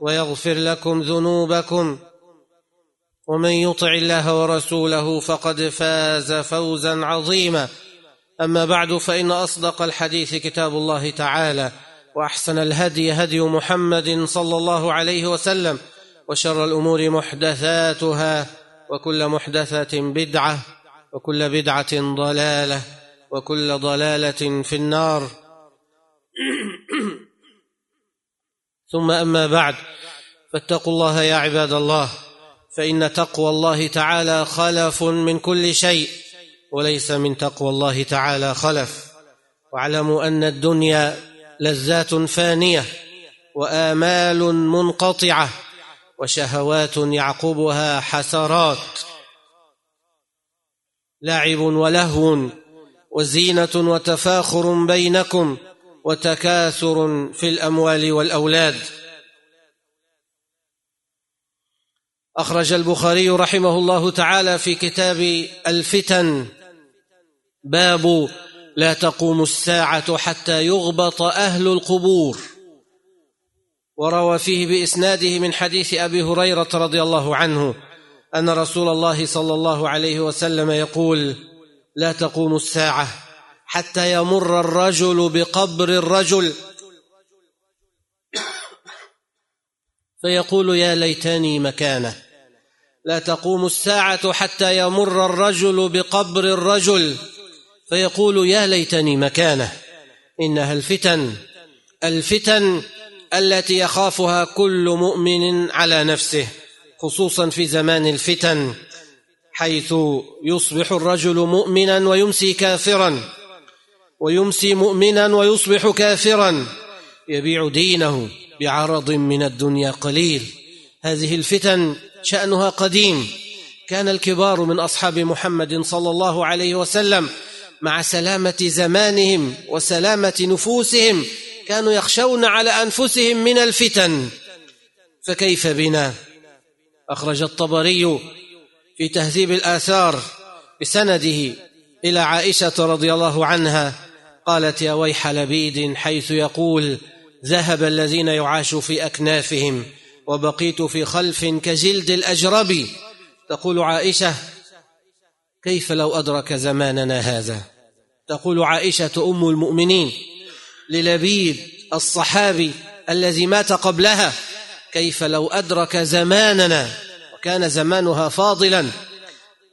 ويغفر لكم ذنوبكم. ومن يطع الله ورسوله فقد فاز فوزا عظيما. أما بعد فإن أصدق الحديث كتاب الله تعالى وأحسن الهدي هدي محمد صلى الله عليه وسلم وشر الأمور محدثاتها وكل محدثة بدعة وكل بدعة ضلالة وكل ضلالة في النار. ثم أما بعد فاتقوا الله يا عباد الله فإن تقوى الله تعالى خلف من كل شيء وليس من تقوى الله تعالى خلف. واعلموا أن الدنيا لذات فانية وآمال منقطعة وشهوات يعقبها حسرات. لعب ولهو وزينة وتفاخر بينكم وتكاثر في الأموال والأولاد. أخرج البخاري رحمه الله تعالى في كتاب الفتن باب لا تقوم الساعة حتى يغبط أهل القبور. وروى فيه بإسناده من حديث أبي هريرة رضي الله عنه أن رسول الله صلى الله عليه وسلم يقول لا تقوم الساعة حتى يمر الرجل بقبر الرجل. فيقول يا ليتني مكانه. لا تقوم الساعة حتى يمر الرجل بقبر الرجل. فيقول يا ليتني مكانه. إنها الفتن. الفتن التي يخافها كل مؤمن على نفسه خصوصا في زمان الفتن حيث يصبح الرجل مؤمنا ويمسي كافرا. ويمسي مؤمنا ويصبح كافرا. يبيع دينه بعرض من الدنيا قليل. هذه الفتن شأنها قديم. كان الكبار من أصحاب محمد صلى الله عليه وسلم مع سلامة زمانهم وسلامة نفوسهم كانوا يخشون على أنفسهم من الفتن. فكيف بنا؟ أخرج الطبري في تهذيب الآثار بسنده إلى عائشة رضي الله عنها قالت يا ويح لبيد حيث يقول ذهب الذين يعاش في أكنافهم وبقيت في خلف كجلد الأجرب. تقول عائشة كيف لو أدرك زماننا هذا؟ تقول عائشة أم المؤمنين للبيد الصحابي الذي مات قبلها كيف لو أدرك زماننا؟ وكان زمانها فاضلا.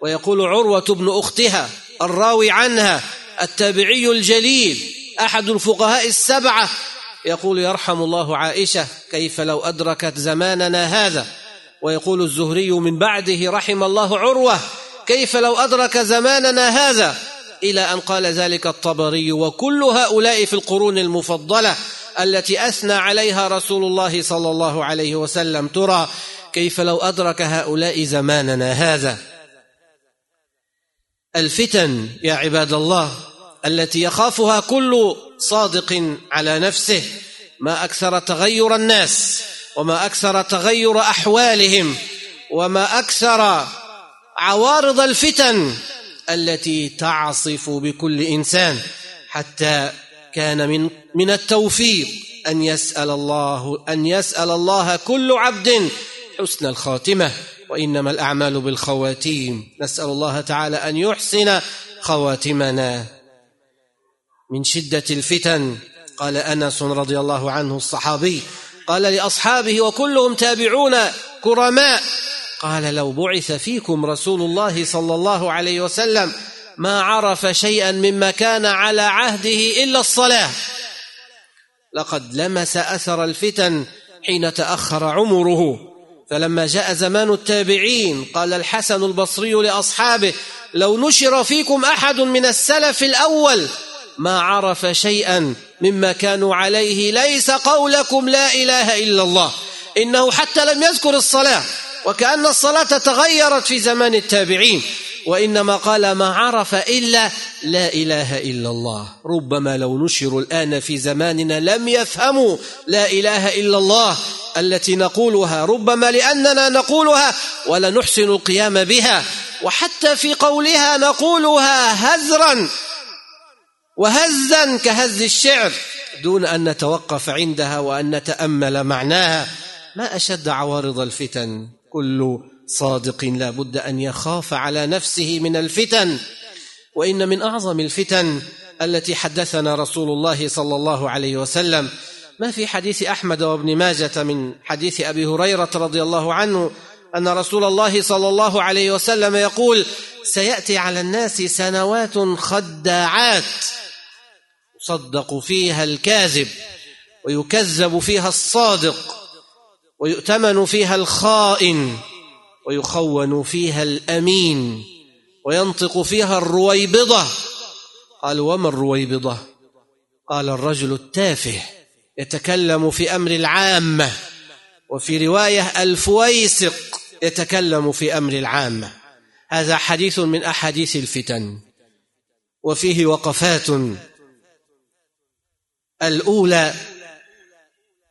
ويقول عروة بن أختها الراوي عنها التابعي الجليل أحد الفقهاء السبعة. يقول يرحم الله عائشة كيف لو أدركت زماننا هذا؟ ويقول الزهري من بعده رحم الله عروة كيف لو أدرك زماننا هذا؟ إلى أن قال ذلك الطبري وكل هؤلاء في القرون المفضلة التي أثنى عليها رسول الله صلى الله عليه وسلم. ترى كيف لو أدرك هؤلاء زماننا هذا؟ الفتن يا عباد الله التي يخافها كل صادق على نفسه ما أكثر تغير الناس وما أكثر تغير أحوالهم وما أكثر عوارض الفتن التي تعصف بكل إنسان حتى كان من من التوفيق أن يسأل الله أن يسأل الله كل عبد حسن الخاتمة. وإنما الأعمال بالخواتيم. نسأل الله تعالى أن يحسن خواتمنا. من شدة الفتن قال أنس رضي الله عنه الصحابي قال لأصحابه وكلهم تابعون كرماء قال لو بعث فيكم رسول الله صلى الله عليه وسلم ما عرف شيئا مما كان على عهده إلا الصلاة. لقد لمس أثر الفتن حين تأخر عمره. فلما جاء زمان التابعين قال الحسن البصري لأصحابه لو نشر فيكم أحد من السلف الأول ما عرف شيئا مما كانوا عليه ليس قولكم لا إله إلا الله. إنه حتى لم يذكر الصلاة وكأن الصلاة تغيرت في زمان التابعين. وإنما قال ما عرف إلا لا إله إلا الله. ربما لو نشروا الآن في زماننا لم يفهموا لا إله إلا الله التي نقولها ربما لأننا نقولها ولا نحسن القيام بها وحتى في قولها نقولها هزرا وهزا كهز الشعر دون أن نتوقف عندها وأن نتأمل معناها. ما أشد عوارض الفتن؟ كل صادق لا بد أن يخاف على نفسه من الفتن. وإن من أعظم الفتن التي حدثنا رسول الله صلى الله عليه وسلم. ما في حديث أحمد وابن ماجة من حديث أبي هريرة رضي الله عنه أن رسول الله صلى الله عليه وسلم يقول سيأتي على الناس سنوات خداعات يصدق فيها الكاذب ويكذب فيها الصادق ويؤتمن فيها الخائن ويخون فيها الأمين وينطق فيها الرويبضة. قال وما الرويبضة؟ قال الرجل التافه يتكلم في أمر العامة وفي رواية الفويسق يتكلم في أمر العامة. هذا حديث من أحاديث الفتن وفيه وقفات. الأولى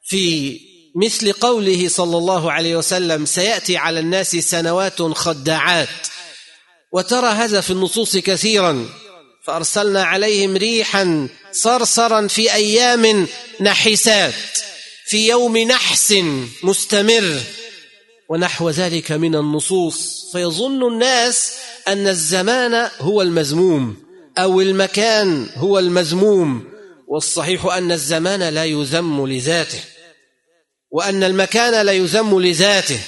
في مثل قوله صلى الله عليه وسلم سيأتي على الناس سنوات خداعات. وترى هذا في النصوص كثيرا. فأرسلنا عليهم ريحا صرصرا في أيام نحسات في يوم نحس مستمر. ونحو ذلك من النصوص. فيظن الناس أن الزمان هو المذموم أو المكان هو المذموم. والصحيح أن الزمان لا يذم لذاته. وأن المكان لا يذم لذاته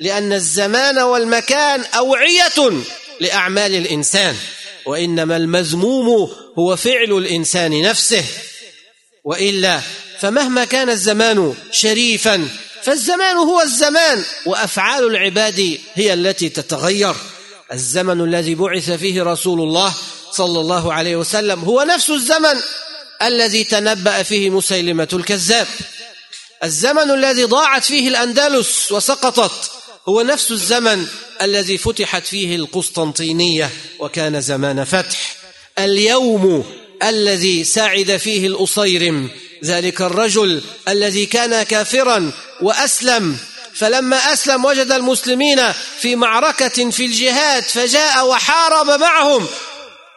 لأن الزمان والمكان أوعية لأعمال الإنسان وإنما المذموم هو فعل الإنسان نفسه. وإلا فمهما كان الزمان شريفا فالزمان هو الزمان وأفعال العباد هي التي تتغير. الزمن الذي بعث فيه رسول الله صلى الله عليه وسلم هو نفس الزمن الذي تنبأ فيه مسيلمة الكذاب. الزمن الذي ضاعت فيه الأندلس وسقطت هو نفس الزمن الذي فتحت فيه القسطنطينية وكان زمان فتح. اليوم الذي ساعد فيه الأصيرم ذلك الرجل الذي كان كافرا وأسلم. فلما أسلم وجد المسلمين في معركة في الجهاد فجاء وحارب معهم.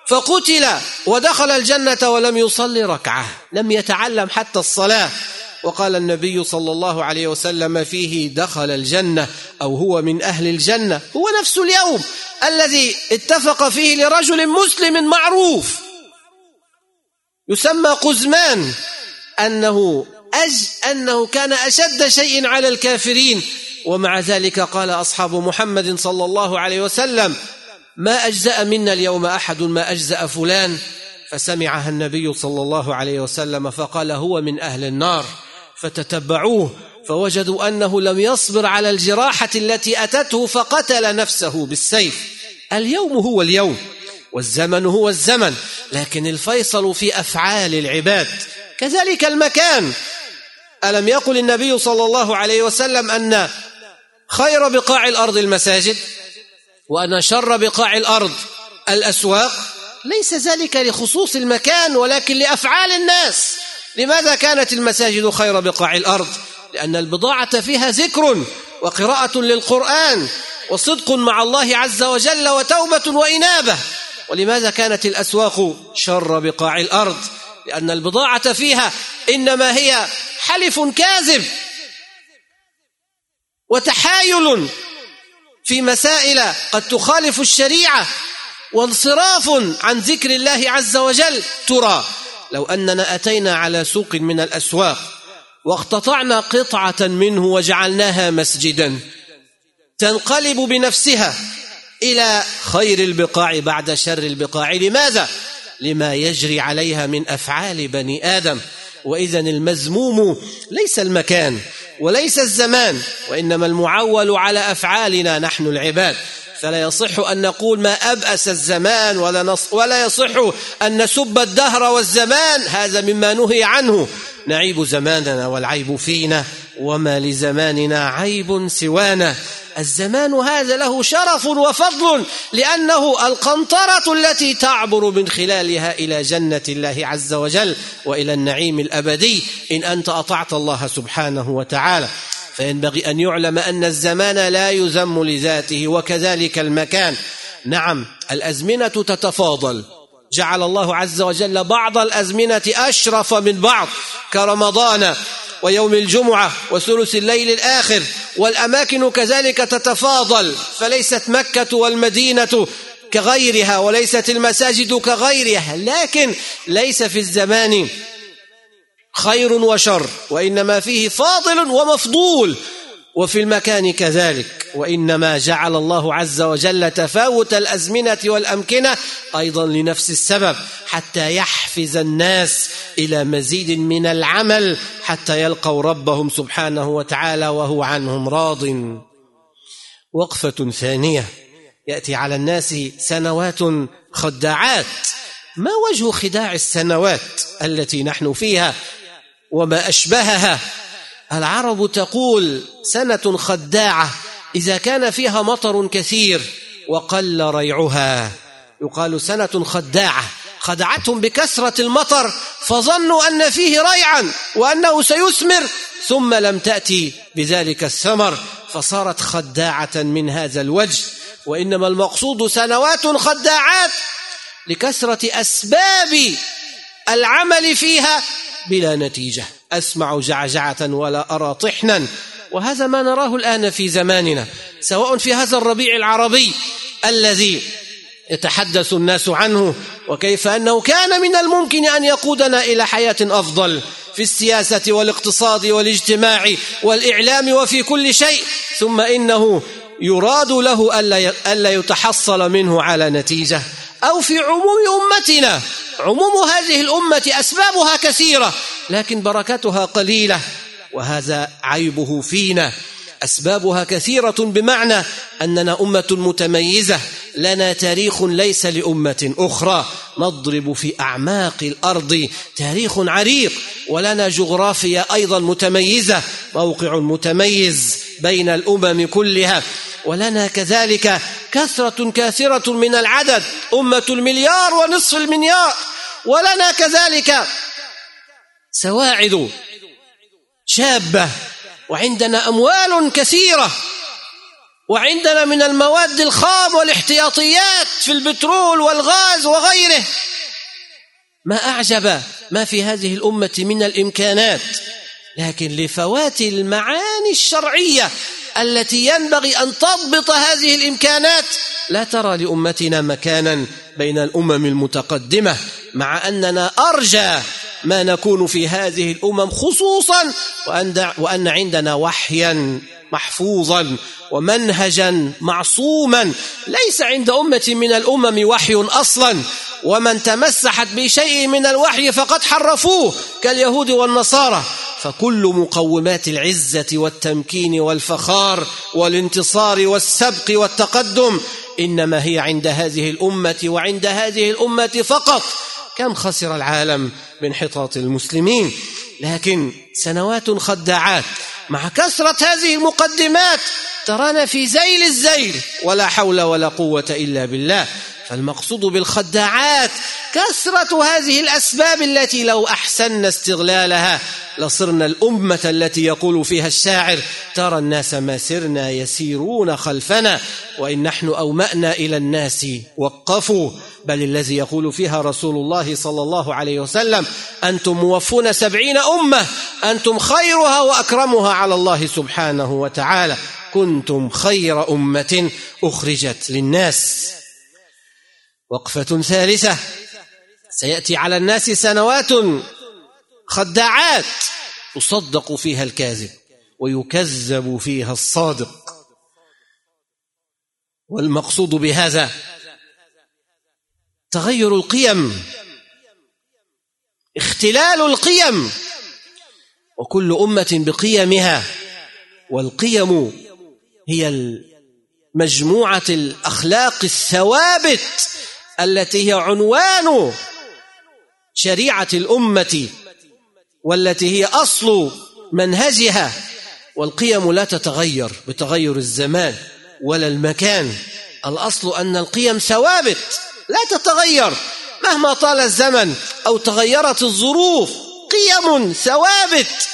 فقتل ودخل الجنة ولم يصلي ركعة لم يتعلم حتى الصلاة. وقال النبي صلى الله عليه وسلم فيه دخل الجنة أو هو من أهل الجنة. هو نفس اليوم الذي اتفق فيه لرجل مسلم معروف. يسمى قزمان. أنه أج أنه كان أشد شيء على الكافرين. ومع ذلك قال أصحاب محمد صلى الله عليه وسلم ما أجزأ منا اليوم أحد ما أجزأ فلان. فسمعها النبي صلى الله عليه وسلم فقال هو من أهل النار. فتتبعوه فوجدوا أنه لم يصبر على الجراحة التي أتته فقتل نفسه بالسيف. اليوم هو اليوم والزمن هو الزمن لكن الفيصل في أفعال العباد. كذلك المكان. ألم يقل النبي صلى الله عليه وسلم أن خير بقاع الأرض المساجد وأن شر بقاع الأرض الأسواق؟ ليس ذلك لخصوص المكان ولكن لأفعال الناس. لماذا كانت المساجد خير بقاع الأرض؟ لأن البضاعة فيها ذكر وقراءة للقرآن وصدق مع الله عز وجل وتوبة وإنابة. ولماذا كانت الأسواق شر بقاع الأرض؟ لأن البضاعة فيها إنما هي حلف كاذب وتحايل في مسائل قد تخالف الشريعة وانصراف عن ذكر الله عز وجل. ترى لو أننا أتينا على سوق من الأسواق واقتطعنا قطعة منه وجعلناها مسجدا تنقلب بنفسها إلى خير البقاع بعد شر البقاع. لماذا؟ لما يجري عليها من أفعال بني آدم. وإذا المزموم ليس المكان وليس الزمان وإنما المعول على أفعالنا نحن العباد. فلا يصح أن نقول ما أبأس الزمان ولا, نص ولا يصح أن نسب الدهر والزمان. هذا مما نهي عنه. نعيب زماننا والعيب فينا وما لزماننا عيب سوانا. الزمان هذا له شرف وفضل لأنه القنطرة التي تعبر من خلالها إلى جنة الله عز وجل وإلى النعيم الأبدي. إن أنت أطعت الله سبحانه وتعالى. فينبغي أن يعلم أن الزمان لا يذم لذاته وكذلك المكان. نعم الأزمنة تتفاضل. جعل الله عز وجل بعض الأزمنة أشرف من بعض كرمضان ويوم الجمعة وثلث الليل الآخر والأماكن كذلك تتفاضل. فليست مكة والمدينة كغيرها وليست المساجد كغيرها لكن ليس في الزمان خير وشر وإنما فيه فاضل ومفضول. وفي المكان كذلك وإنما جعل الله عز وجل تفاوت الأزمنة والأمكنة أيضا لنفس السبب حتى يحفز الناس إلى مزيد من العمل حتى يلقوا ربهم سبحانه وتعالى وهو عنهم راض. وقفة ثانية يأتي على الناس سنوات خداعات. ما وجه خداع السنوات التي نحن فيها؟ وما أشبهها. العرب تقول سنة خداعة إذا كان فيها مطر كثير وقل ريعها. يقال سنة خداعة. خدعتهم بكثرة المطر فظنوا أن فيه ريعا وأنه سيثمر ثم لم تأتي بذلك الثمر فصارت خداعة من هذا الوجه. وإنما المقصود سنوات خداعات لكثرة أسباب العمل فيها بلا نتيجة. أسمع جعجعة ولا أرى طحنا. وهذا ما نراه الآن في زماننا سواء في هذا الربيع العربي الذي يتحدث الناس عنه وكيف أنه كان من الممكن أن يقودنا إلى حياة أفضل في السياسة والاقتصاد والاجتماع والإعلام وفي كل شيء. ثم إنه يراد له ألا يتحصل منه على نتيجة. أو في عموم أمتنا. عموم هذه الأمة أسبابها كثيرة لكن بركتها قليلة وهذا عيبه فينا. أسبابها كثيرة بمعنى أننا أمة متميزة لنا تاريخ ليس لأمة أخرى. نضرب في أعماق الأرض تاريخ عريق ولنا جغرافيا أيضا متميزة موقع متميز بين الأمم كلها. ولنا كذلك كثرة كاثرة من العدد أمة المليار ونصف المليار ولنا كذلك سواعد شابة وعندنا أموال كثيرة وعندنا من المواد الخام والاحتياطيات في البترول والغاز وغيره. ما أعجب ما في هذه الأمة من الإمكانات لكن لفوات المعاني الشرعية التي ينبغي أن تضبط هذه الإمكانات. لا ترى لأمتنا مكانا بين الأمم المتقدمة مع أننا أرجى ما نكون في هذه الأمم خصوصا وأن, عندنا وحيا محفوظا ومنهجا معصوما. ليس عند أمة من الأمم وحي أصلا. ومن تمسحت بشيء من الوحي فقد حرفوه كاليهود والنصارى. فكل مقومات العزة والتمكين والفخار والانتصار والسبق والتقدم إنما هي عند هذه الأمة وعند هذه الأمة فقط. كم خسر العالم بانحطاط المسلمين؟ لكن سنوات خداعات مع كثرة هذه المقدمات ترانا في زيل الزيل. ولا حول ولا قوة إلا بالله. فالمقصود بالخداعات كثرة هذه الأسباب التي لو أحسننا استغلالها لصرنا الأمة التي يقول فيها الشاعر ترى الناس ما سرنا يسيرون خلفنا وإن نحن أومأنا إلى الناس وقفوا بل الذي يقول فيها رسول الله صلى الله عليه وسلم أنتم موفون سبعين أمة أنتم خيرها وأكرمها على الله سبحانه وتعالى كنتم خير أمة أخرجت للناس وقفة ثالثة. سيأتي على الناس سنوات خداعات تصدق فيها الكاذب ويكذب فيها الصادق. والمقصود بهذا تغير القيم اختلال القيم وكل أمة بقيمها والقيم هي مجموعة الأخلاق الثوابت التي هي عنوان شريعة الأمة والتي هي أصل منهجها. والقيم لا تتغير بتغير الزمان ولا المكان. الأصل أن القيم ثوابت لا تتغير. مهما طال الزمن أو تغيرت الظروف قيم ثوابت.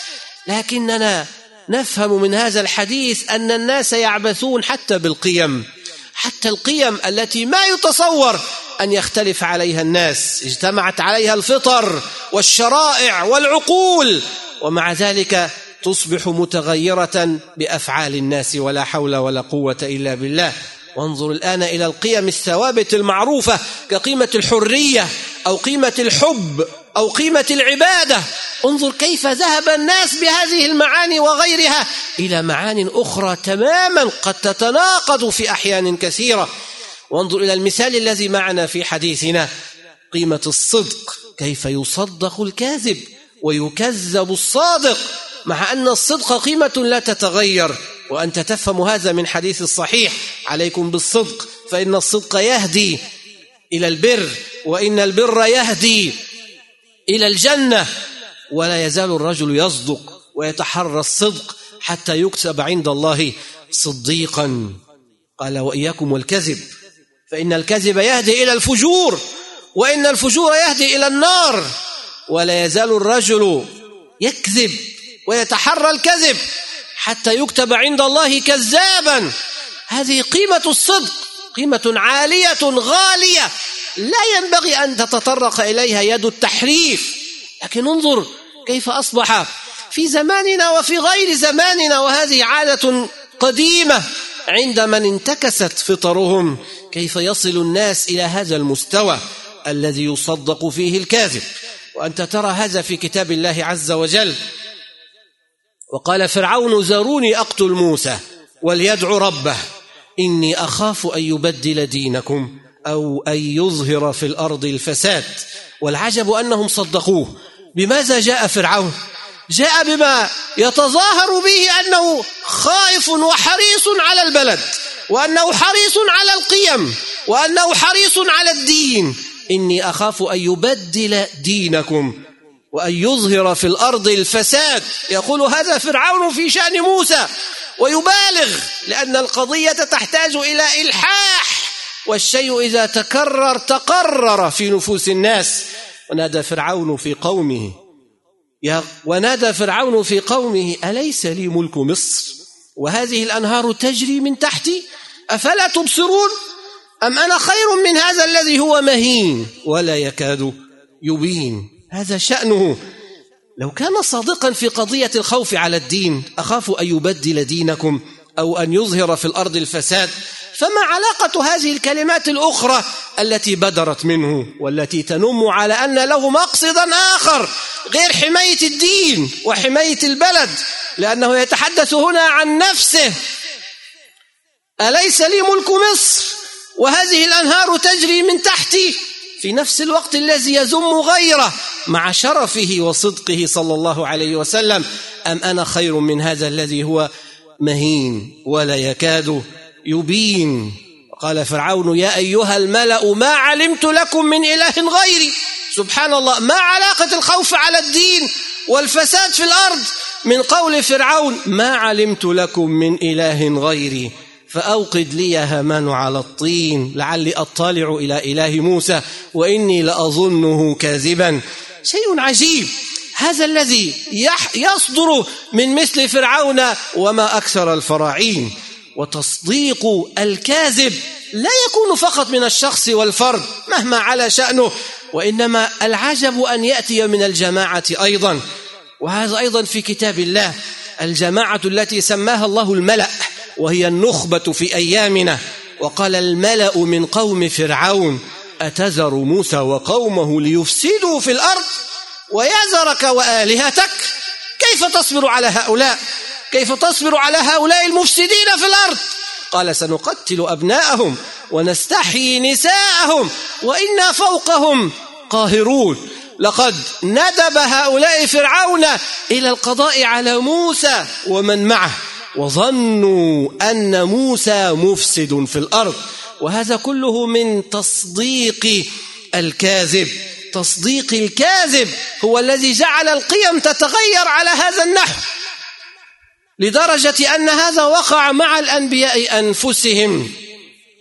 لكننا نفهم من هذا الحديث أن الناس يعبثون حتى بالقيم حتى القيم التي ما يتصور أن يختلف عليها الناس اجتمعت عليها الفطر والشرائع والعقول ومع ذلك تصبح متغيرة بأفعال الناس ولا حول ولا قوة إلا بالله. وانظر الآن إلى القيم الثوابت المعروفة كقيمة الحرية أو قيمة الحب أو قيمة العبادة. انظر كيف ذهب الناس بهذه المعاني وغيرها إلى معان أخرى تماما قد تتناقض في أحيان كثيرة. وانظر إلى المثال الذي معنا في حديثنا. قيمة الصدق كيف يصدق الكاذب ويكذب الصادق مع أن الصدق قيمة لا تتغير. وأنت تفهم هذا من حديث الصحيح عليكم بالصدق فإن الصدق يهدي إلى البر وإن البر يهدي إلى الجنة. ولا يزال الرجل يصدق ويتحرى الصدق حتى يكتب عند الله صديقا. قال وإياكم والكذب. فإن الكذب يهدي إلى الفجور وإن الفجور يهدي إلى النار ولا يزال الرجل يكذب ويتحرى الكذب حتى يكتب عند الله كذابا. هذه قيمة الصدق قيمة عالية غالية. لا ينبغي أن تتطرق إليها يد التحريف. لكن انظر كيف أصبح في زماننا وفي غير زماننا وهذه عادة قديمة. عند من انتكست فطرهم كيف يصل الناس إلى هذا المستوى الذي يصدق فيه الكاذب. وأنت ترى هذا في كتاب الله عز وجل. وقال فرعون ذروني أقتل موسى وليدعو ربه. إني أخاف أن يبدل دينكم أو أن يظهر في الأرض الفساد. والعجب أنهم صدقوه. بماذا جاء فرعون؟ جاء بما يتظاهر به أنه خائف وحريص على البلد وأنه حريص على القيم وأنه حريص على الدين. إني أخاف أن يبدل دينكم وأن يظهر في الأرض الفساد. يقول هذا فرعون في شأن موسى ويبالغ لأن القضية تحتاج إلى إلحاح والشيء إذا تكرر تقرر في نفوس الناس. ونادى فرعون في قومه ونادى فرعون في قومه أليس لي ملك مصر؟ وهذه الأنهار تجري من تحتي؟ أفلا تبصرون؟ أم أنا خير من هذا الذي هو مهين؟ ولا يكاد يبين. هذا شأنه. لو كان صادقا في قضية الخوف على الدين أخاف أن يبدل دينكم. أو أن يظهر في الأرض الفساد فما علاقة هذه الكلمات الأخرى التي بدرت منه والتي تنم على أن له مقصدا آخر غير حماية الدين وحماية البلد لأنه يتحدث هنا عن نفسه. أليس لي ملك مصر؟ وهذه الأنهار تجري من تحتي. في نفس الوقت الذي يذم غيره مع شرفه وصدقه صلى الله عليه وسلم أم أنا خير من هذا الذي هو مهين ولا يكاد يبين. قال فرعون يا أيها الملأ ما علمت لكم من إله غيري. سبحان الله ما علاقة الخوف على الدين والفساد في الأرض؟ من قول فرعون ما علمت لكم من إله غيري. فأوقد لي هامان على الطين لعلي أطلع إلى إله موسى وإني لأظنه كاذبا. شيء عجيب. هذا الذي يصدر من مثل فرعون وما أكثر الفراعين. وتصديق الكاذب لا يكون فقط من الشخص والفرد مهما على شأنه وإنما العجب أن يأتي من الجماعة أيضا. وهذا أيضا في كتاب الله الجماعة التي سماها الله الملأ وهي النخبة في أيامنا. وقال الملأ من قوم فرعون أتذر موسى وقومه ليفسدوا في الأرض؟ ويذرك وآلهتك كيف تصبر على هؤلاء؟ كيف تصبر على هؤلاء المفسدين في الأرض؟ قال سنقتل أبناءهم ونستحيي نساءهم وإنا فوقهم قاهرون. لقد ندب هؤلاء فرعون إلى القضاء على موسى ومن معه وظنوا أن موسى مفسد في الأرض. وهذا كله من تصديق الكاذب. تصديق الكاذب هو الذي جعل القيم تتغير على هذا النحو لدرجة أن هذا وقع مع الأنبياء أنفسهم.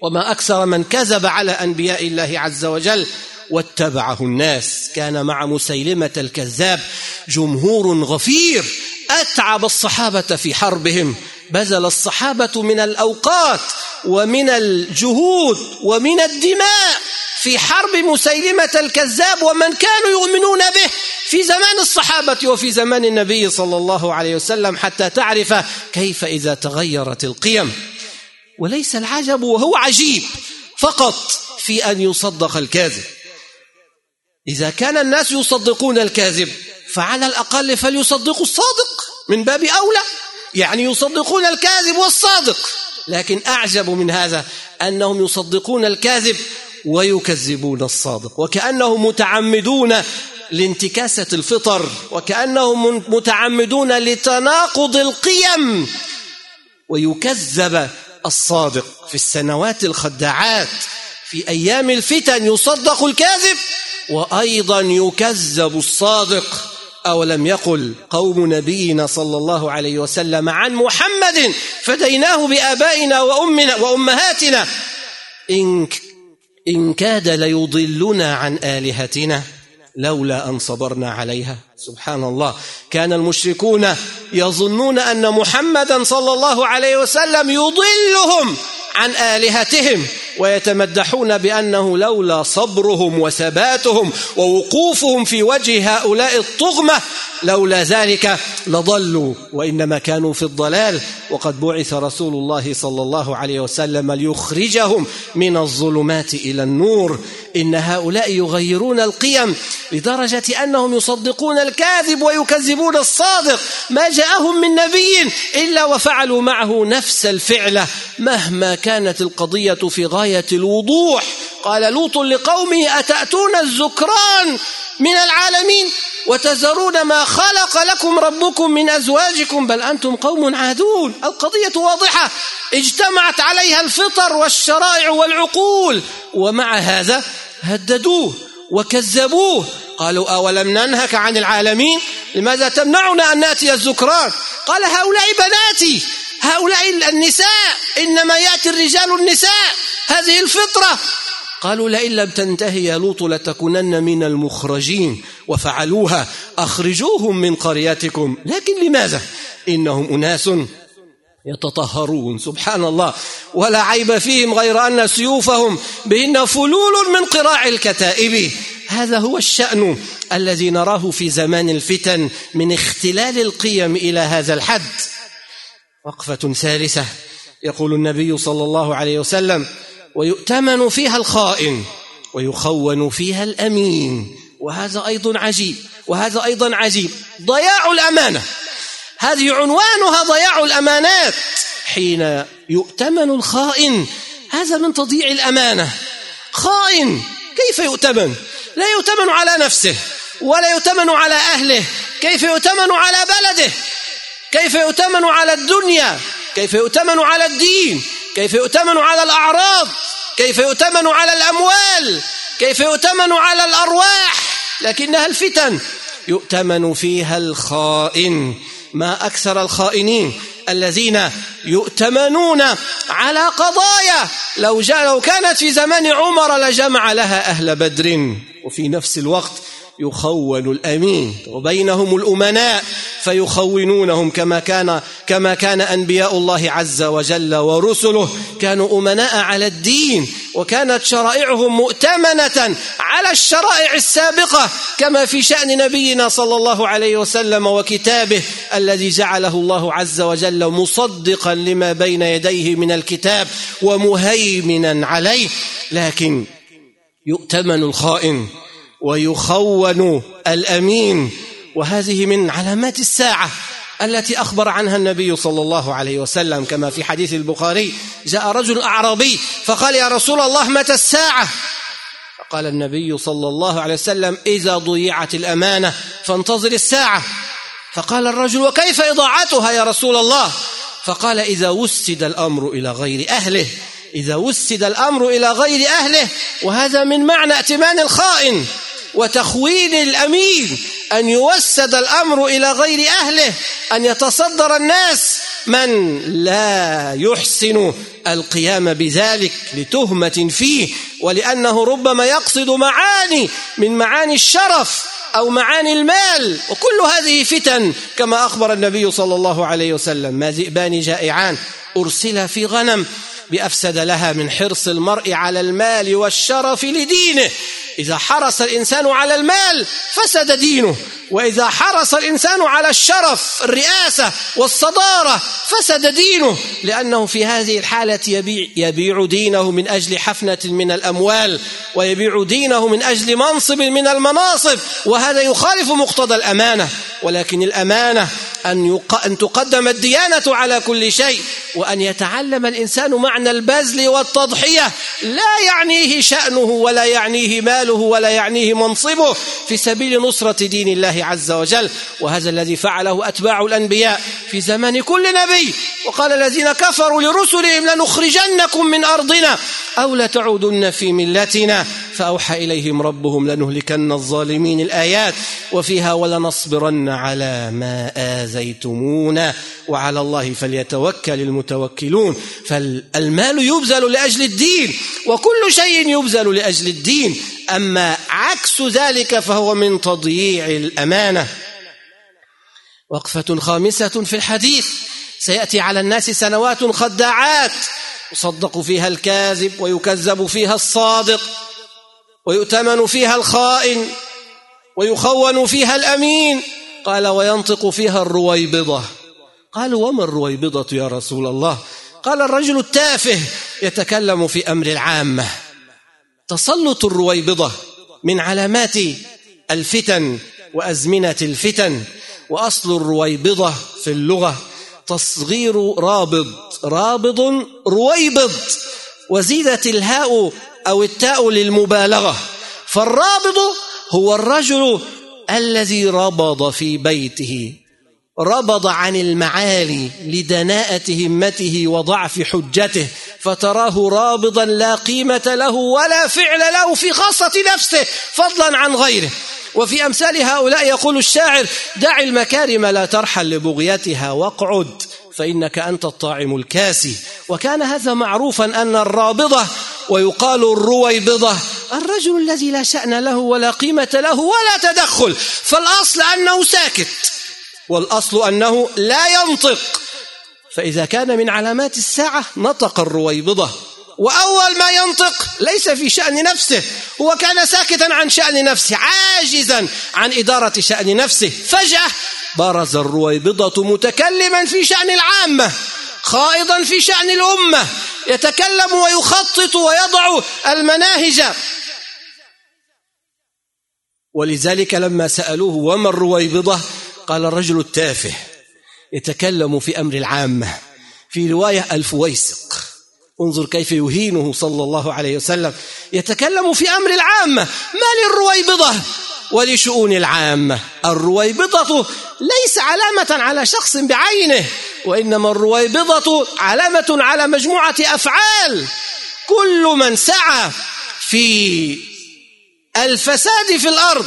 وما أكثر من كذب على أنبياء الله عز وجل واتبعه الناس. كان مع مسيلمة الكذاب جمهور غفير. أتعب الصحابة في حربهم. بذل الصحابة من الأوقات ومن الجهود ومن الدماء. في حرب مسيلمة الكذاب ومن كانوا يؤمنون به في زمان الصحابة وفي زمان النبي صلى الله عليه وسلم حتى تعرف كيف إذا تغيرت القيم. وليس العجب وهو عجيب فقط في أن يصدق الكاذب. إذا كان الناس يصدقون الكاذب فعلى الأقل فليصدقوا الصادق من باب أولى. يعني يصدقون الكاذب والصادق. لكن أعجب من هذا أنهم يصدقون الكاذب ويكذبون الصادق وكأنهم متعمدون لانتكاسة الفطر وكأنهم متعمدون لتناقض القيم. ويكذب الصادق في السنوات الخداعات في أيام الفتن يصدق الكاذب. وأيضا يكذب الصادق أولم يقل قوم نبينا صلى الله عليه وسلم عن محمد فديناه بآبائنا وأمنا وأمهاتنا. إن, إن كاد ليضلنا عن آلهتنا لولا أن صبرنا عليها. سبحان الله كان المشركون يظنون أن محمدا صلى الله عليه وسلم يضلهم عن آلهتهم. ويتمدحون بأنه لولا صبرهم وثباتهم ووقوفهم في وجه هؤلاء الطغمة لولا ذلك لضلوا وإنما كانوا في الضلال. وقد بعث رسول الله صلى الله عليه وسلم ليخرجهم من الظلمات إلى النور. إن هؤلاء يغيرون القيم لدرجة أنهم يصدقون الكاذب ويكذبون الصادق. ما جاءهم من نبي إلا وفعلوا معه نفس الفعلة مهما كانت القضية في غاية الوضوح. قال لوط لقومه أتأتون الذكران من العالمين وتذرون ما خلق لكم ربكم من أزواجكم؟ بل أنتم قوم عادون. القضية واضحة. اجتمعت عليها الفطر والشرائع والعقول ومع هذا هددوه وكذبوه. قالوا أولم ننهك عن العالمين؟ لماذا تمنعنا أن نأتي الذكران؟ قال هؤلاء بناتي هؤلاء النساء إنما يأتي الرجال النساء. هذه الفطرة. قالوا لئن لم تنتهي يا لوط لتكونن من المخرجين. وفعلوها. أخرجوهم من قريتكم لكن لماذا؟ إنهم أناس يتطهرون. سبحان الله. ولا عيب فيهم غير أن سيوفهم بهن فلول من قراع الكتائب. هذا هو الشأن الذي نراه في زمان الفتن من اختلال القيم إلى هذا الحد. وقفة ثالثة. يقول النبي صلى الله عليه وسلم ويؤتمن فيها الخائن ويخون فيها الأمين. وهذا أيضا عجيب. وهذا أيضا عجيب. ضياع الأمانة. هذه عنوانها ضياع الأمانات. حين يؤتمن الخائن. هذا من تضييع الأمانة. خائن كيف يؤتمن؟ لا يؤتمن على نفسه ولا يؤتمن على أهله. كيف يؤتمن على بلده؟ كيف يؤتمن على الدنيا؟ كيف يؤتمن على الدين؟ كيف يؤتمن على الأعراض كيف يؤتمن على الأموال كيف يؤتمن على الأرواح لكنها الفتن. يؤتمن فيها الخائن ما أكثر الخائنين الذين يؤتمنون على قضايا. لو, جاء لو كانت في زمان عمر لجمع لها أهل بدر وفي نفس الوقت يخون الأمين وبينهم الأمناء. فيخونونهم كما كان كما كان أنبياء الله عز وجل ورسله. كانوا أمناء على الدين وكانت شرائعهم مؤتمنة على الشرائع السابقة كما في شأن نبينا صلى الله عليه وسلم وكتابه الذي جعله الله عز وجل مصدقا لما بين يديه من الكتاب ومهيمنا عليه. لكن يؤتمن الخائن ويخون الأمين وهذه من علامات الساعة التي أخبر عنها النبي صلى الله عليه وسلم كما في حديث البخاري جاء رجل اعرابي فقال يا رسول الله متى الساعة؟ فقال النبي صلى الله عليه وسلم إذا ضيعت الأمانة فانتظر الساعة. فقال الرجل وكيف إضاعتها يا رسول الله؟ فقال إذا وسد الأمر إلى غير أهله إذا وسد الأمر إلى غير أهله وهذا من معنى ائتمان الخائن. وتخوين الأمين أن يوسد الأمر إلى غير أهله أن يتصدر الناس من لا يحسن القيام بذلك لتهمة فيه ولأنه ربما يقصد معاني من معاني الشرف أو معاني المال وكل هذه فتن كما أخبر النبي صلى الله عليه وسلم ما ذئبان جائعان ارسل في غنم بأفسد لها من حرص المرء على المال والشرف لدينه. إذا حرص الإنسان على المال فسد دينه وإذا حرص الإنسان على الشرف الرئاسة والصدارة فسد دينه لأنه في هذه الحالة يبيع يبيع دينه من أجل حفنة من الأموال ويبيع دينه من أجل منصب من المناصب وهذا يخالف مقتضى الأمانة ولكن الأمانة أن, أن تقدم الديانة على كل شيء وأن يتعلم الإنسان معنى البذل والتضحية لا يعنيه شأنه ولا يعنيه ماله ولا يعنيه منصبه في سبيل نصرة دين الله عز وجل. وهذا الذي فعله أتباع الأنبياء في زمان كل نبي. وقال الذين كفروا لرسلهم لنخرجنكم من أرضنا أو لتعودن في ملتنا. فأوحى إليهم ربهم لنهلكن الظالمين الآيات وفيها ولنصبرن على ما آذيتمونا وعلى الله فليتوكل المتوكلون. فالمال يبذل لأجل الدين وكل شيء يبذل لأجل الدين. أما عكس ذلك فهو من تضييع الأمانة. وقفة خامسة في الحديث سيأتي على الناس سنوات خداعات يصدق فيها الكاذب ويكذب فيها الصادق. ويؤتمن فيها الخائن ويخون فيها الأمين. قال وينطق فيها الرويبضة. قالوا وما الرويبضة يا رسول الله؟ قال الرجل التافه يتكلم في أمر العامة. تسلط الرويبضة من علامات الفتن وأزمنة الفتن وأصل الرويبضة في اللغة تصغير رابض رابض رويبض وزيدت الهاء أو التاء للمبالغة. فالرابض هو الرجل الذي ربض في بيته. ربض عن المعالي لدناءة همته وضعف حجته. فتراه رابضا لا قيمة له ولا فعل له في خاصة نفسه فضلا عن غيره. وفي أمثال هؤلاء يقول الشاعر دع المكارم لا ترحل لبغيتها واقعد فإنك أنت الطاعم الكاسي. وكان هذا معروفا أن الرابضة ويقال الرويبضة الرجل الذي لا شأن له ولا قيمة له ولا تدخل فالأصل أنه ساكت والأصل أنه لا ينطق. فإذا كان من علامات الساعة نطق الرويبضة وأول ما ينطق ليس في شأن نفسه هو كان ساكتا عن شأن نفسه عاجزا عن إدارة شأن نفسه. فجأة برز الرويبضة متكلما في شأن العامة. خائضا في شأن الأمة يتكلم ويخطط ويضع المناهج. ولذلك لما سألوه وما الرويبضة قال الرجل التافه يتكلم في أمر العامة في رواية الفويسق. انظر كيف يهينه صلى الله عليه وسلم. يتكلم في أمر العامة ما للرويبضة؟ ولشؤون العامة. الرويبضة ليس علامة على شخص بعينه وإنما الرويبضة علامة على مجموعة أفعال. كل من سعى في الفساد في الأرض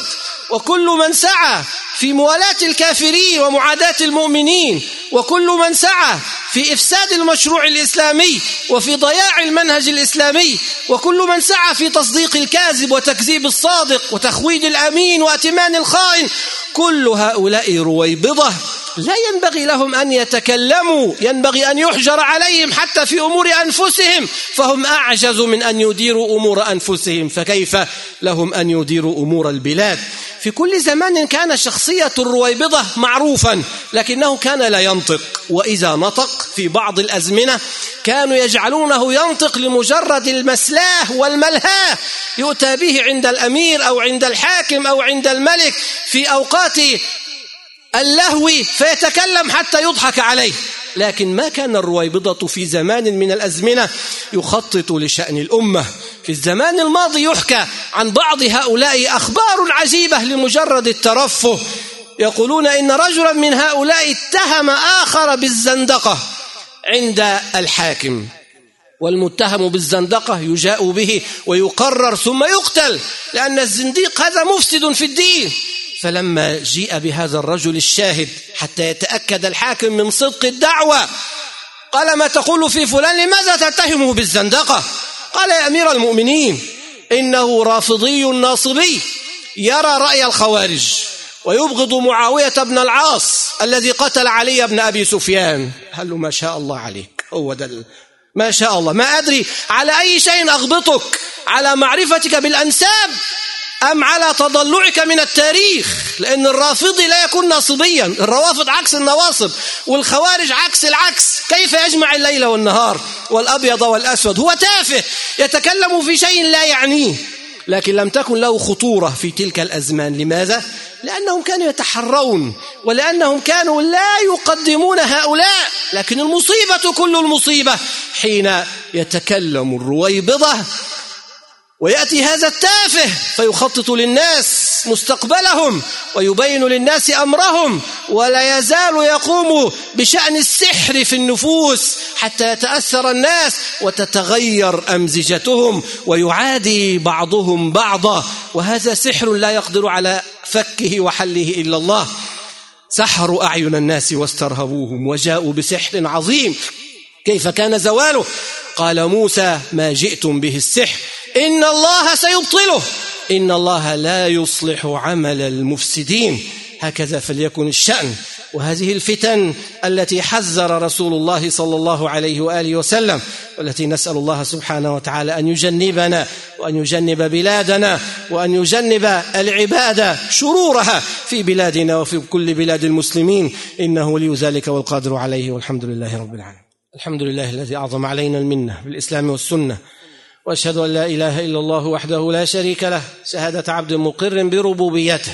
وكل من سعى في موالاة الكافرين ومعاداة المؤمنين وكل من سعى في إفساد المشروع الإسلامي وفي ضياع المنهج الإسلامي وكل من سعى في تصديق الكاذب وتكذيب الصادق وتخويد الأمين وأتمان الخائن كل هؤلاء رويبضة لا ينبغي لهم أن يتكلموا ينبغي أن يحجر عليهم حتى في أمور أنفسهم فهم أعجز من أن يديروا أمور أنفسهم فكيف لهم أن يديروا أمور البلاد؟ في كل زمان كان شخصية الرويبضة معروفا لكنه كان لا ينطق. وإذا نطق في بعض الأزمنة كانوا يجعلونه ينطق لمجرد المسلاه والملهاه. يؤتى به عند الأمير أو عند الحاكم أو عند الملك في أوقات اللهو فيتكلم حتى يضحك عليه. لكن ما كان الرويبضة في زمان من الأزمنة يخطط لشأن الأمة. في الزمان الماضي يحكى عن بعض هؤلاء أخبار عجيبة لمجرد الترفه. يقولون إن رجلا من هؤلاء اتهم آخر بالزندقة عند الحاكم والمتهم بالزندقة يجاء به ويقرر ثم يقتل لأن الزنديق هذا مفسد في الدين. فلما جيء بهذا الرجل الشاهد حتى يتأكد الحاكم من صدق الدعوة قال ما تقول في فلان لماذا تتهمه بالزندقة؟ قال يا أمير المؤمنين إنه رافضي ناصبي يرى رأي الخوارج ويبغض معاوية بن العاص الذي قتل علي بن أبي سفيان. هل ما شاء الله عليك هو دل ما شاء الله ما أدري على أي شيء أغبطك على معرفتك بالأنساب أم على تضلعك من التاريخ؟ لأن الرافضي لا يكون ناصبيا الروافض عكس النواصب والخوارج عكس العكس. كيف يجمع الليل والنهار والأبيض والأسود؟ هو تافه يتكلم في شيء لا يعنيه لكن لم تكن له خطورة في تلك الأزمان. لماذا؟ لأنهم كانوا يتحرون ولأنهم كانوا لا يقدمون هؤلاء لكن المصيبة كل المصيبة. حين يتكلم الرويبضة ويأتي هذا التافه فيخطط للناس مستقبلهم ويبين للناس أمرهم ولا يزال يقوم بشأن السحر في النفوس حتى يتأثر الناس وتتغير أمزجتهم ويعادي بعضهم بعضا. وهذا سحر لا يقدر على فكه وحله إلا الله. سحروا أعين الناس واسترهبوهم وجاءوا بسحر عظيم. كيف كان زواله؟ قال موسى ما جئتم به السحر إن الله سيبطله إن الله لا يصلح عمل المفسدين. هكذا فليكن الشأن. وهذه الفتن التي حذر رسول الله صلى الله عليه وآله وسلم والتي نسأل الله سبحانه وتعالى أن يجنبنا وأن يجنب بلادنا وأن يجنب العباد شرورها في بلادنا وفي كل بلاد المسلمين. إنه ولي ذلك والقادر عليه والحمد لله رب العالمين. الحمد لله الذي أعظم علينا المنة بالإسلام والسنة وأشهد أن لا إله إلا الله وحده لا شريك له شهادة عبد مقر بربوبيته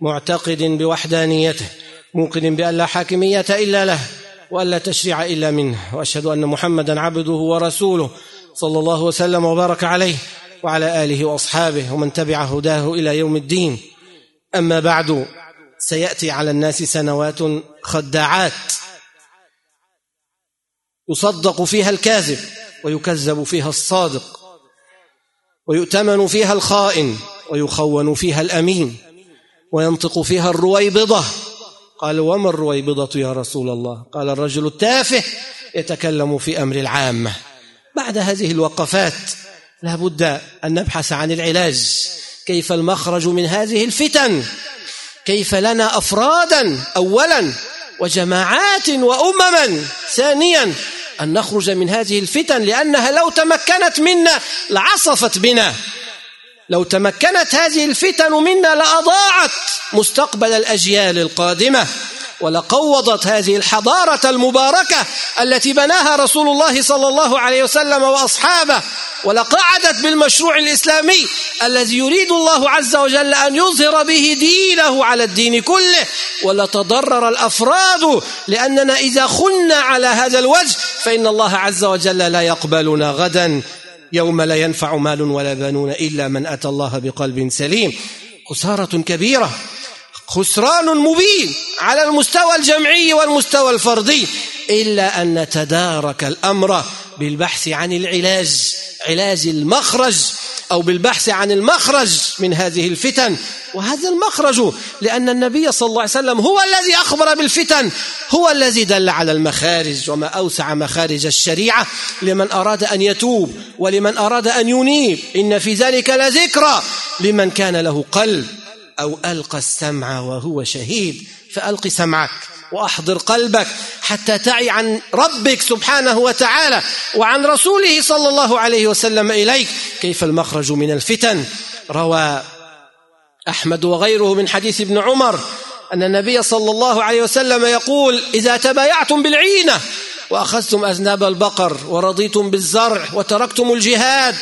معتقد بوحدانيته موقن بأن لا حاكمية إلا له وأن لا تشريع إلا منه وأشهد أن محمدا عبده ورسوله صلى الله وسلم وبارك عليه وعلى آله وأصحابه ومن تبع هداه إلى يوم الدين. أما بعد سيأتي على الناس سنوات خداعات. يصدق فيها الكاذب ويكذب فيها الصادق ويؤتمن فيها الخائن ويخون فيها الأمين وينطق فيها الرويبضة. قال وما الرويبضة يا رسول الله؟ قال الرجل التافه يتكلم في أمر العامة. بعد هذه الوقفات لا بد أن نبحث عن العلاج. كيف المخرج من هذه الفتن؟ كيف لنا أفرادا اولا وجماعات وامما ثانيا أن نخرج من هذه الفتن لأنها لو تمكنت منا لعصفت بنا. لو تمكنت هذه الفتن منا لأضاعت مستقبل الأجيال القادمة. ولقوضت هذه الحضارة المباركة التي بناها رسول الله صلى الله عليه وسلم وأصحابه ولقعدت بالمشروع الإسلامي الذي يريد الله عز وجل أن يظهر به دينه على الدين كله. ولتضرر الأفراد لأننا إذا خلنا على هذا الوجه فإن الله عز وجل لا يقبلنا غدا. يوم لا ينفع مال ولا بنون إلا من أتى الله بقلب سليم. خسارة كبيرة. خسران مبين على المستوى الجمعي والمستوى الفردي إلا أن نتدارك الأمر بالبحث عن العلاج علاج المخرج أو بالبحث عن المخرج من هذه الفتن. وهذا المخرج لأن النبي صلى الله عليه وسلم هو الذي أخبر بالفتن هو الذي دل على المخارج وما أوسع مخارج الشريعة. لمن أراد أن يتوب ولمن أراد أن ينيب إن في ذلك لذكرى. لمن كان له قلب أو ألقى السمع وهو شهيد فألق سمعك وأحضر قلبك حتى تعي عن ربك سبحانه وتعالى وعن رسوله صلى الله عليه وسلم إليك. كيف المخرج من الفتن؟ روى أحمد وغيره من حديث ابن عمر أن النبي صلى الله عليه وسلم يقول إذا تبايعتم بالعينة وأخذتم أذناب البقر ورضيتم بالزرع وتركتم الجهاد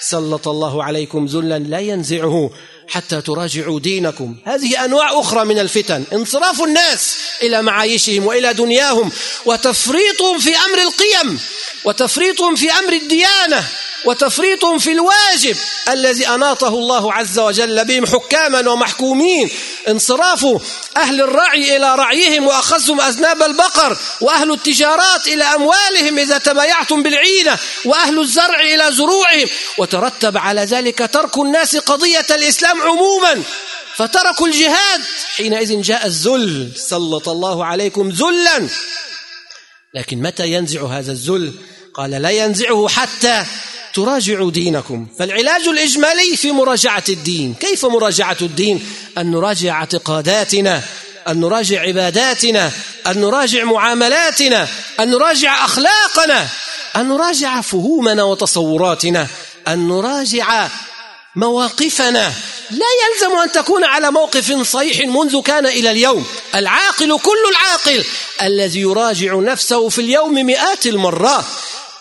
سلط الله عليكم ذلا لا ينزعه حتى تراجعوا دينكم. هذه أنواع أخرى من الفتن. انصراف الناس إلى معايشهم وإلى دنياهم وتفريطهم في أمر القيم وتفريطهم في أمر الديانة. وتفريطهم في الواجب الذي أناطه الله عز وجل بهم حكاما ومحكومين. انصراف أهل الرعي إلى رعيهم وأخذهم أذناب البقر وأهل التجارات إلى أموالهم إذا تبايعتم بالعينة وأهل الزرع إلى زروعهم. وترتب على ذلك ترك الناس قضية الإسلام عموما. فتركوا الجهاد. حينئذ جاء الذل. سلط الله عليكم ذلا. لكن متى ينزع هذا الذل؟ قال لا ينزعه حتى تراجعوا دينكم. فالعلاج الإجمالي في مراجعة الدين. كيف مراجعة الدين؟ أن نراجع اعتقاداتنا أن نراجع عباداتنا أن نراجع معاملاتنا أن نراجع أخلاقنا أن نراجع فهومنا وتصوراتنا أن نراجع مواقفنا. لا يلزم أن تكون على موقف صحيح منذ كان إلى اليوم. العاقل كل العاقل الذي يراجع نفسه في اليوم مئات المرات.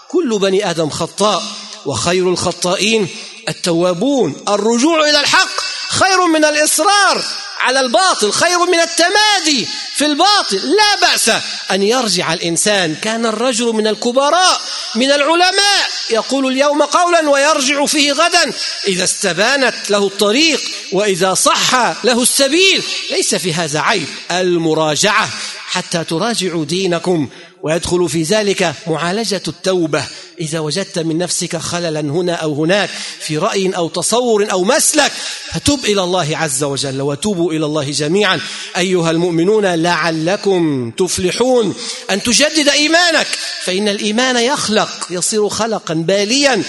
كل بني آدم خطاء. وخير الخطائين التوابون. الرجوع إلى الحق خير من الإصرار على الباطل خير من التمادي في الباطل. لا بأس أن يرجع الإنسان. كان الرجل من الكبراء من العلماء. يقول اليوم قولا ويرجع فيه غدا. إذا استبانت له الطريق وإذا صح له السبيل. ليس في هذا عيب. المراجعة. حتى تراجعوا دينكم ويدخل في ذلك معالجة التوبة. إذا وجدت من نفسك خللا هنا أو هناك في رأي أو تصور أو مسلك فتب إلى الله عز وجل وتوبوا إلى الله جميعا. أيها المؤمنون لعلكم تفلحون. أن تجدد إيمانك فإن الإيمان يخلق يصير خلقا باليا.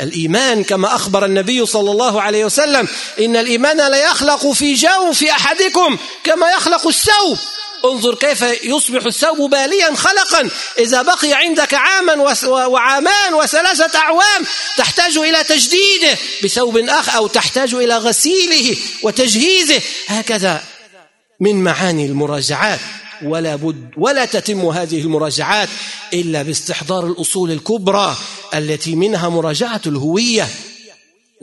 الإيمان كما أخبر النبي صلى الله عليه وسلم إن الإيمان ليخلق في جوف أحدكم كما يخلق الثوب. انظر كيف يصبح الثوب باليا خلقا. إذا بقي عندك عاما وعامان وثلاثة أعوام تحتاج إلى تجديده بثوب آخر أو تحتاج إلى غسيله وتجهيزه. هكذا من معاني المراجعات. ولا بد ولا تتم هذه المراجعات إلا باستحضار الأصول الكبرى التي منها مراجعة الهوية.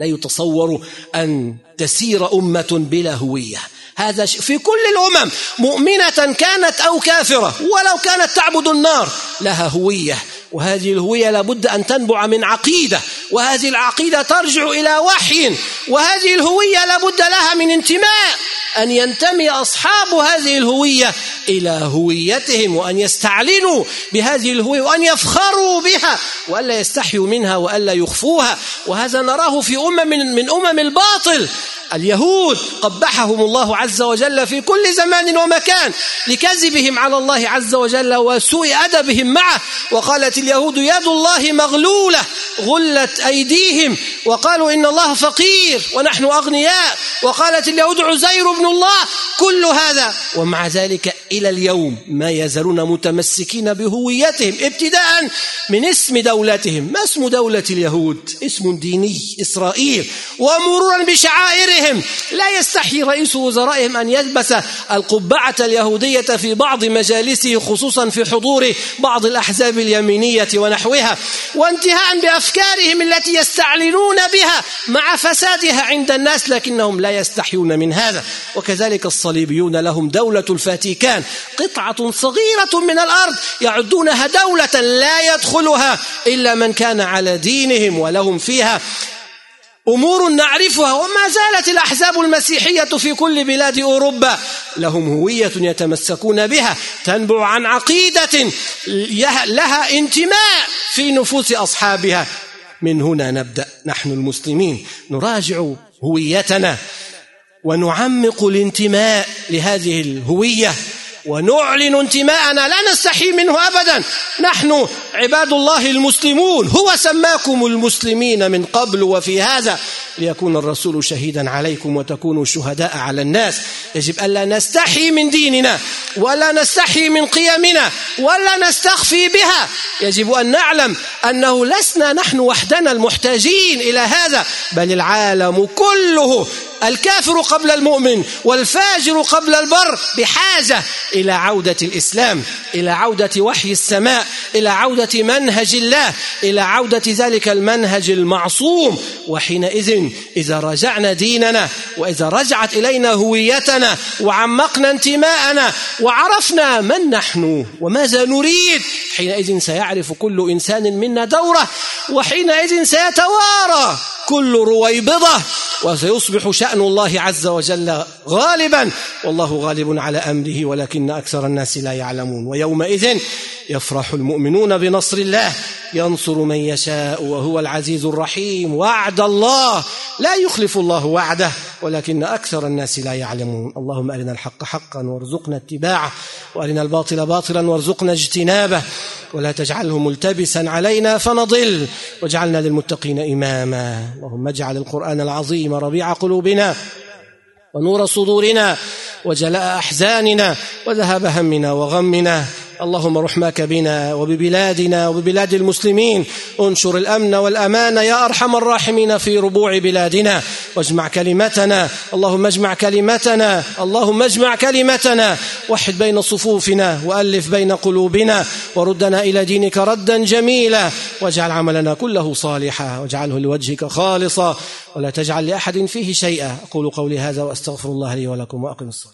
لا يتصور أن تسير أمة بلا هوية. هذا في كل الأمم مؤمنة كانت أو كافرة. ولو كانت تعبد النار لها هوية. وهذه الهوية لابد أن تنبع من عقيدة. وهذه العقيدة ترجع إلى وحي. وهذه الهوية لابد لها من انتماء. أن ينتمي أصحاب هذه الهوية إلى هويتهم وأن يستعلنوا بهذه الهوية وأن يفخروا بها وألا يستحيوا منها وألا يخفوها. وهذا نراه في أمم من أمم الباطل. اليهود قبحهم الله عز وجل في كل زمان ومكان لكذبهم على الله عز وجل وسوء أدبهم معه. وقالت اليهود يد الله مغلولة غلت أيديهم وقالوا إن الله فقير ونحن أغنياء. وقالت اليهود عزير بن الله كل هذا. ومع ذلك إلى اليوم ما يزالون متمسكين بهويتهم ابتداء من اسم دولتهم. ما اسم دولة اليهود؟ اسم ديني إسرائيل. ومرورا بشعائرهم. لا يستحي رئيس وزرائهم أن يلبس القبعة اليهودية في بعض مجالسه خصوصا في حضور بعض الأحزاب اليمينية ونحوها. وانتهاء بأفكارهم التي يستعلنون بها مع فسادها عند الناس لكنهم لا يستحيون من هذا. وكذلك الصليبيون لهم دولة الفاتيكان. قطعة صغيرة من الأرض يعدونها دولة لا يدخلها إلا من كان على دينهم ولهم فيها أمور نعرفها وما زالت الأحزاب المسيحية في كل بلاد أوروبا لهم هوية يتمسكون بها تنبع عن عقيدة لها انتماء في نفوس أصحابها. من هنا نبدأ. نحن المسلمين نراجع هويتنا ونعمق الانتماء لهذه الهوية. ونعلن انتماءنا لا نستحي منه ابدا. نحن عباد الله المسلمون هو سماكم المسلمين من قبل وفي هذا. ليكون الرسول شهيدا عليكم وتكونوا شهداء على الناس. يجب ألا نستحي من ديننا ولا نستحي من قيمنا ولا نستخفي بها. يجب أن نعلم أنه لسنا نحن وحدنا المحتاجين إلى هذا. بل العالم كله الكافر قبل المؤمن والفاجر قبل البر بحاجة إلى عودة الإسلام إلى عودة وحي السماء إلى عودة منهج الله إلى عودة ذلك المنهج المعصوم. وحينئذ إذا رجعنا ديننا وإذا رجعت إلينا هويتنا وعمقنا انتماءنا وعرفنا من نحن وماذا نريد حينئذ سيعرف كل إنسان منا دوره وحينئذ سيتوارى. كل رويبضه وسيصبح شأن الله عز وجل غالبا. والله غالب على أمره ولكن أكثر الناس لا يعلمون. ويومئذ يفرح المؤمنون بنصر الله. ينصر من يشاء وهو العزيز الرحيم. وعد الله. لا يخلف الله وعده ولكن أكثر الناس لا يعلمون. اللهم أرنا الحق حقا وارزقنا اتباعه وأرنا الباطل باطلا وارزقنا اجتنابه. ولا تجعله ملتبسا علينا فنضل. واجعلنا للمتقين إماما. اللهم اجعل القرآن العظيم ربيع قلوبنا ونور صدورنا وجلاء أحزاننا وذهاب همنا وغمنا اللهم رحمك بنا وببلادنا وببلاد المسلمين. انشر الأمن والأمان يا أرحم الراحمين في ربوع بلادنا. واجمع كلمتنا. اللهم اجمع كلمتنا. اللهم اجمع كلمتنا. وحد بين صفوفنا وألف بين قلوبنا. وردنا إلى دينك ردا جميلا. واجعل عملنا كله صالحا. واجعله لوجهك خالصا. ولا تجعل لأحد فيه شيئا. أقول قولي هذا وأستغفر الله لي ولكم. وأقم الصلاة.